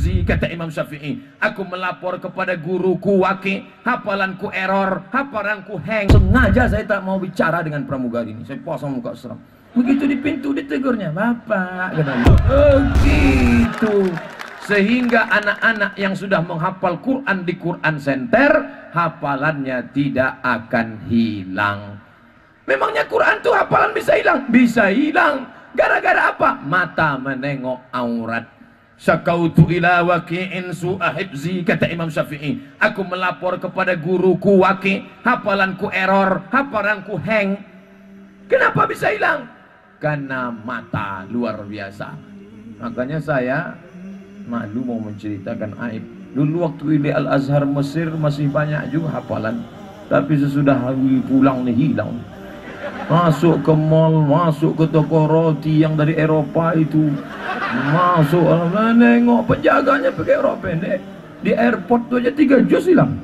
hibzi kata Imam Syafi'i. Aku melapor kepada guruku waki. Hafalanku error hafalanku hang. Sengaja saya tak mau bicara dengan pramugari ini. Saya pasang muka seram. Begitu di pintu ditegurnya bapak begitu. Sehingga anak-anak yang sudah menghafal Quran di Quran Center hafalannya tidak akan hilang. Memangnya Quran tuh hafalan bisa hilang? Bisa hilang. Gara-gara apa? Mata menengok aurat Syakautu ila waki'in su'ahibzi kata Imam Syafi'i. Aku melapor kepada guruku waki, hafalanku error, hafalanku hang. Kenapa bisa hilang? Karena mata luar biasa. Makanya saya malu mau menceritakan aib. Dulu waktu di Al-Azhar Mesir masih banyak juga hafalan. Tapi sesudah pulang nih hilang. Masuk ke mall, masuk ke toko roti yang dari Eropa itu Masuk nengok penjaganya pakai rok pendek. Di airport tu aja tiga jus hilang.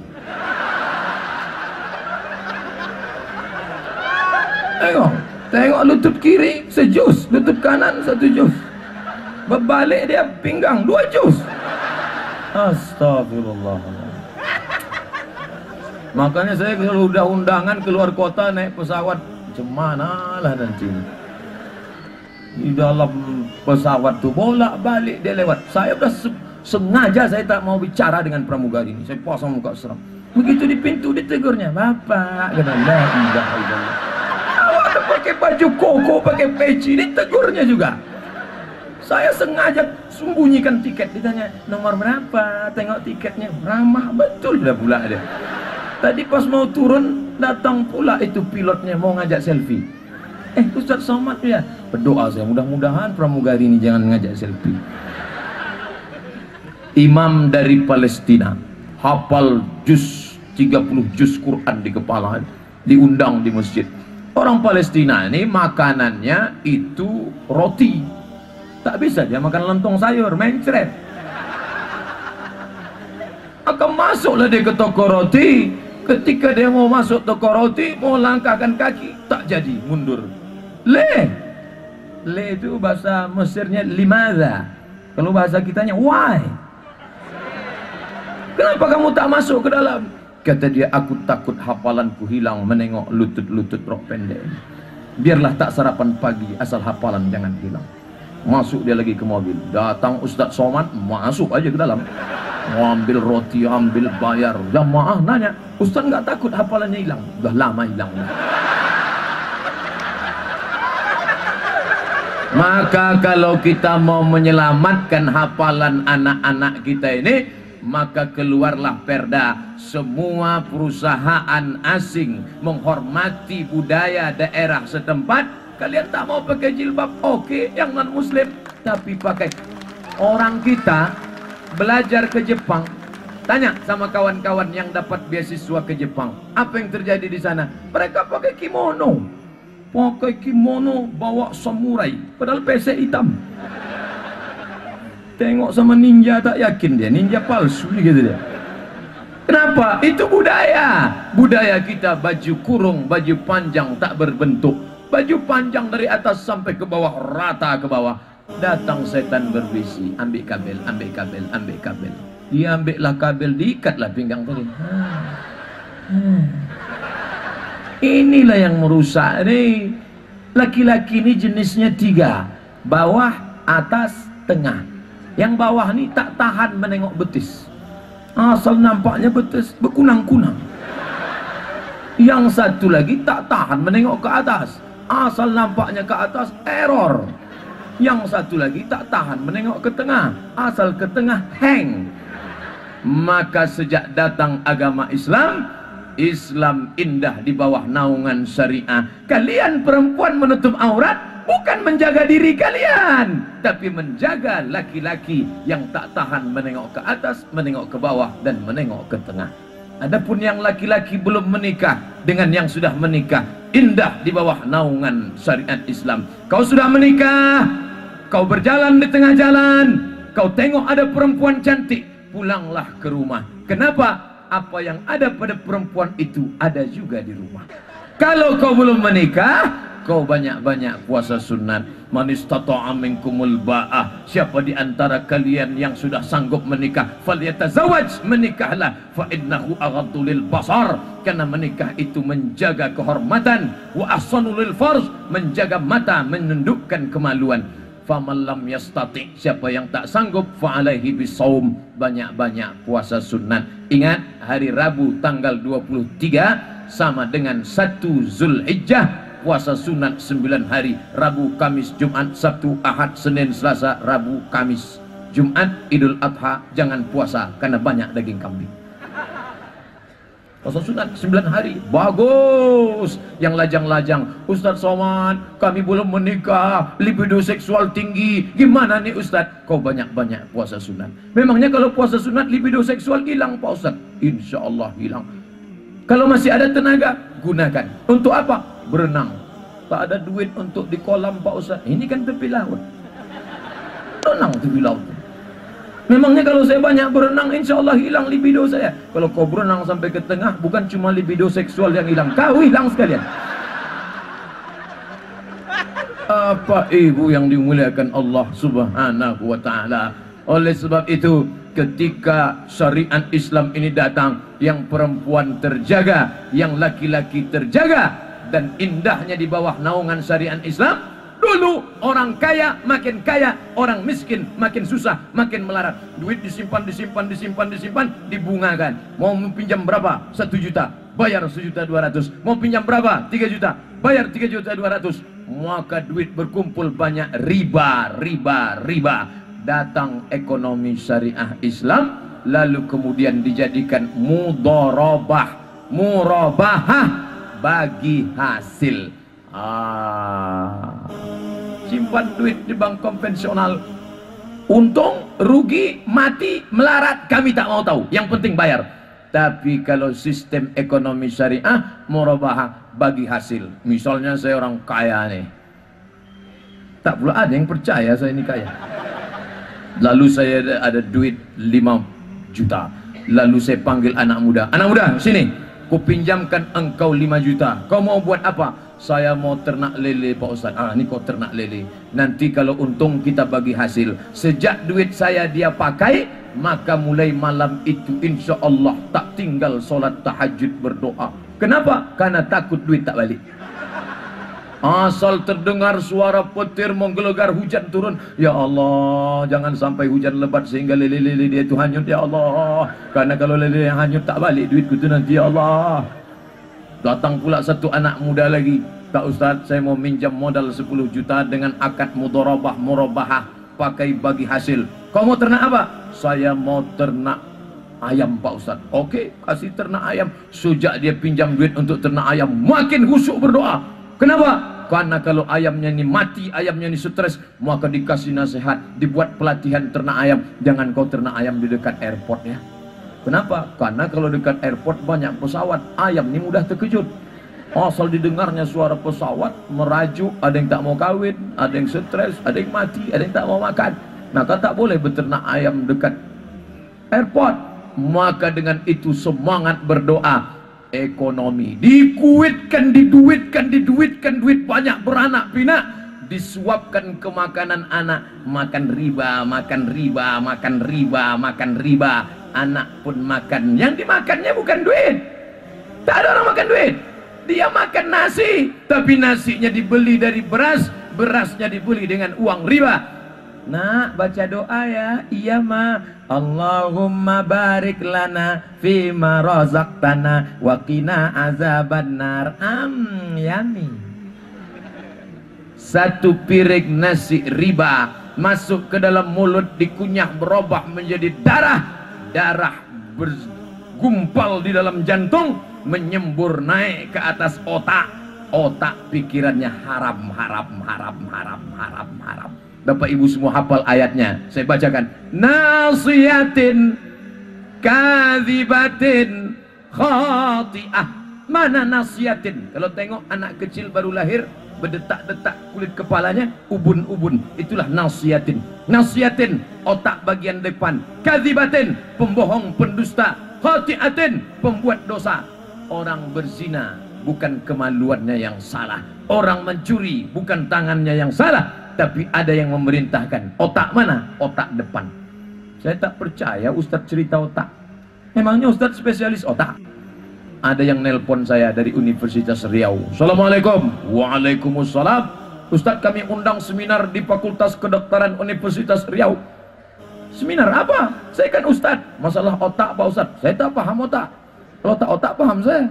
Tengok, tengok lutut kiri sejus, lutut kanan satu jus. Berbalik dia pinggang dua jus. Astagfirullah. Makanya saya kalau udah undangan keluar kota naik pesawat, cemana lah nanti di dalam pesawat tu bolak balik dia lewat. Saya sudah sengaja saya tak mau bicara dengan pramugari ini. Saya pasang muka seram. Begitu di pintu ditegurnya bapak la ilaha illallah. Awak pakai baju koko pakai peci ditegurnya juga. Saya sengaja sembunyikan tiket. Ditanya nomor berapa? Tengok tiketnya ramah betul dah pula dia. Tadi pas mau turun datang pula itu pilotnya mau ngajak selfie eh Ustaz Somad ya. Berdoa saya mudah-mudahan pramugari ini jangan ngajak selfie. Imam dari Palestina hafal juz 30 juz Quran di kepala diundang di masjid. Orang Palestina ini makanannya itu roti. Tak bisa dia makan lontong sayur mencret. Akan masuklah dia ke toko roti. Ketika dia mau masuk toko roti mau langkahkan kaki tak jadi mundur Le. Le itu bahasa Mesirnya limada. Kalau bahasa kitanya why? Kenapa kamu tak masuk ke dalam? Kata dia, aku takut hafalanku hilang menengok lutut-lutut rok pendek. Biarlah tak sarapan pagi, asal hafalan jangan hilang. Masuk dia lagi ke mobil. Datang Ustaz Somad, masuk aja ke dalam. Ambil roti, ambil bayar. Jamaah nanya, Ustaz nggak takut hafalannya hilang? Udah lama hilang. Maka kalau kita mau menyelamatkan hafalan anak-anak kita ini Maka keluarlah perda. Semua perusahaan asing menghormati budaya daerah setempat. Kalian tak mau pakai jilbab? Oke yang non muslim Tapi pakai. Orang kita belajar ke Jepang. Tanya sama kawan-kawan yang dapat beasiswa ke Jepang. Apa yang terjadi di sana? Mereka pakai kimono pakai kimono bawa samurai. Padahal pesek hitam. Tengok sama ninja tak yakin dia. Ninja palsu gitu dia. Kenapa? Itu budaya. Budaya kita baju kurung baju panjang tak berbentuk. Baju panjang dari atas sampai ke bawah rata ke bawah. Datang setan berbisi. Ambil kabel ambil kabel ambil kabel. Dia ambillah kabel diikatlah pinggang tadi. Hmm. Inilah yang merusak ini. Laki-laki ini jenisnya tiga. Bawah, atas, tengah. Yang bawah ini tak tahan menengok betis. Asal nampaknya betis berkunang-kunang. Yang satu lagi tak tahan menengok ke atas. Asal nampaknya ke atas error. Yang satu lagi tak tahan menengok ke tengah. Asal ke tengah hang. Maka sejak datang agama Islam, Islam indah di bawah naungan syariah. Kalian perempuan menutup aurat bukan menjaga diri kalian, tapi menjaga laki-laki yang tak tahan menengok ke atas, menengok ke bawah dan menengok ke tengah. Adapun yang laki-laki belum menikah dengan yang sudah menikah, indah di bawah naungan syariat Islam. Kau sudah menikah, kau berjalan di tengah jalan, kau tengok ada perempuan cantik, pulanglah ke rumah. Kenapa? Apa yang ada pada perempuan itu ada juga di rumah. Kalau kau belum menikah, kau banyak-banyak puasa sunat. man istata'a minkumul ba'ah. Siapa di antara kalian yang sudah sanggup menikah falyatazawaj menikahlah. Fa innahu aghaddu lil basar. Karena menikah itu menjaga kehormatan. Wa ahsanu lil farj menjaga mata menundukkan kemaluan faman lam yastati. Siapa yang tak sanggup fa alaihi bisawm banyak-banyak puasa sunat. Ingat hari Rabu tanggal 23 sama dengan 1 Zulhijjah puasa sunat 9 hari. Rabu Kamis Jumat Sabtu Ahad Senin Selasa Rabu Kamis Jumat Idul Adha. Jangan puasa karena banyak daging kambing Puasa sunat? 9 hari. Bagus. Yang lajang-lajang. Ustaz Somad Kami belum menikah. Libido seksual tinggi. Gimana nih Ustaz Kau banyak-banyak puasa sunat. Memangnya kalau puasa sunat Libido seksual hilang Pak Ustaz Insya Allah hilang. Kalau masih ada tenaga Gunakan. Untuk apa? Berenang. Tak ada duit untuk di kolam Pak Ustaz Ini kan tepi laut. Renang tepi laut Memangnya kalau saya banyak berenang, insya Allah hilang libido saya. Kalau kau berenang sampai ke tengah, bukan cuma libido seksual yang hilang, kau hilang sekalian. Apa ibu yang dimuliakan Allah subhanahu wa ta'ala. Oleh sebab itu, ketika syariat Islam ini datang, yang perempuan terjaga, yang laki-laki terjaga, dan indahnya di bawah naungan syariat Islam, Dulu orang kaya makin kaya, orang miskin makin susah, makin melarat. Duit disimpan, disimpan, disimpan, disimpan, dibungakan. Mau pinjam berapa? Satu juta, bayar sejuta dua ratus. Mau pinjam berapa? Tiga juta, bayar tiga juta dua ratus. Maka duit berkumpul banyak riba, riba, riba. Datang ekonomi syariah Islam, lalu kemudian dijadikan mudorobah, murabahah bagi hasil. Ah. Simpan duit di bank konvensional. Untung, rugi, mati, melarat, kami tak mau tahu. Yang penting bayar. Tapi kalau sistem ekonomi syariah, murabah bagi hasil. Misalnya saya orang kaya nih. Tak pula ada yang percaya saya ini kaya. Lalu saya ada, ada duit 5 juta. Lalu saya panggil anak muda. Anak muda, sini. Kupinjamkan engkau 5 juta. Kau mau buat apa? Saya mau ternak lele Pak Ustaz. Ah ni kau ternak lele. Nanti kalau untung kita bagi hasil. Sejak duit saya dia pakai maka mulai malam itu insya Allah tak tinggal solat tahajud berdoa. Kenapa? karena takut duit tak balik. Asal terdengar suara petir menggelegar hujan turun. Ya Allah Jangan sampai hujan lebat sehingga lele-lele dia itu hanyut Ya Allah. Karena kalau lele yang hanyut tak balik duitku itu nanti Ya Allah Datang pula satu anak muda lagi. Tak Ustaz, saya mau minjam modal 10 juta dengan akad mudorobah, murabahah, pakai bagi hasil. Kau mau ternak apa? Saya mau ternak ayam Pak Ustaz. Oke, kasih ternak ayam. Sejak dia pinjam duit untuk ternak ayam, makin husuk berdoa. Kenapa? Karena kalau ayamnya ini mati, ayamnya ini stres, maka dikasih nasihat, dibuat pelatihan ternak ayam. Jangan kau ternak ayam di dekat airport ya. Kenapa? Karena kalau dekat airport banyak pesawat, ayam ini mudah terkejut. Asal didengarnya suara pesawat merajuk, ada yang tak mau kawin, ada yang stres, ada yang mati, ada yang tak mau makan. Maka tak boleh beternak ayam dekat airport. Maka dengan itu semangat berdoa ekonomi dikuitkan, diduitkan, diduitkan duit banyak beranak pinak disuapkan ke makanan anak makan riba, makan riba, makan riba, makan riba anak pun makan. Yang dimakannya bukan duit. Tak ada orang makan duit. Dia makan nasi tapi nasinya dibeli dari beras berasnya dibeli dengan uang riba. Nak baca doa ya? Iya ma. Allahumma barik lana fima razaqtana wa qina azaban nar. Am yami satu piring nasi riba masuk ke dalam mulut dikunyah berubah menjadi darah darah bergumpal di dalam jantung menyembur naik ke atas otak. Otak pikirannya haram haram haram haram haram haram Bapak Ibu semua hafal ayatnya. Saya bacakan. Nasiyatin kadzibatin khati'ah. Mana nasiyatin kalau tengok anak kecil baru lahir berdetak-detak kulit kepalanya ubun-ubun itulah nasiatin nasiatin otak bagian depan kadzibatin pembohong pendusta khati'atin pembuat dosa orang berzina bukan kemaluannya yang salah orang mencuri bukan tangannya yang salah tapi ada yang memerintahkan. Otak mana? Otak depan. Saya tak percaya Ustadz cerita otak. Memangnya Ustadz spesialis otak? Ada yang nelpon saya dari Universitas Riau. Assalamualaikum. Waalaikumsalam. Ustadz kami undang seminar di Fakultas Kedokteran Universitas Riau. Seminar apa? Saya kan Ustadz. Masalah otak Pak Ustadz. Saya tak paham otak. Kalau tak otak paham saya.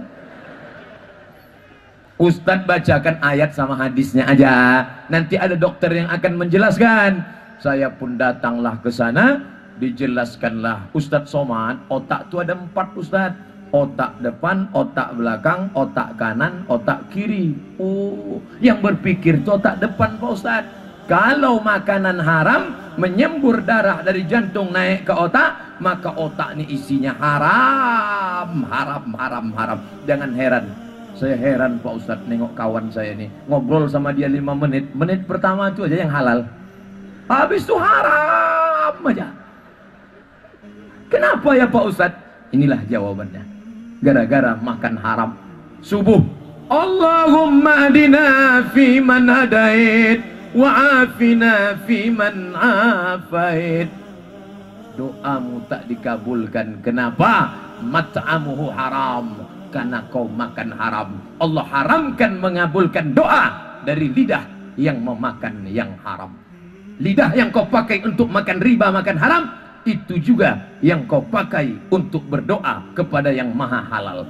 Ustadz bacakan ayat sama hadisnya aja. Nanti ada dokter yang akan menjelaskan. Saya pun datanglah ke sana, dijelaskanlah. Ustadz Somad, otak itu ada empat Ustadz. Otak depan, otak belakang, otak kanan, otak kiri. Oh, yang berpikir itu otak depan Pak Ustadz. Kalau makanan haram menyembur darah dari jantung naik ke otak, maka otak ini isinya haram, haram, haram, haram. Jangan heran, saya heran Pak Ustadz nengok kawan saya ini ngobrol sama dia lima menit. Menit pertama itu aja yang halal. Habis itu haram aja. Kenapa ya Pak Ustadz? Inilah jawabannya. Gara-gara makan haram. Subuh. Allahumma adina fi man hadait wa afina fi man afait. Doamu tak dikabulkan. Kenapa? Mat'amuhu haram karena kau makan haram. Allah haramkan mengabulkan doa dari lidah yang memakan yang haram. Lidah yang kau pakai untuk makan riba, makan haram, itu juga yang kau pakai untuk berdoa kepada yang maha halal.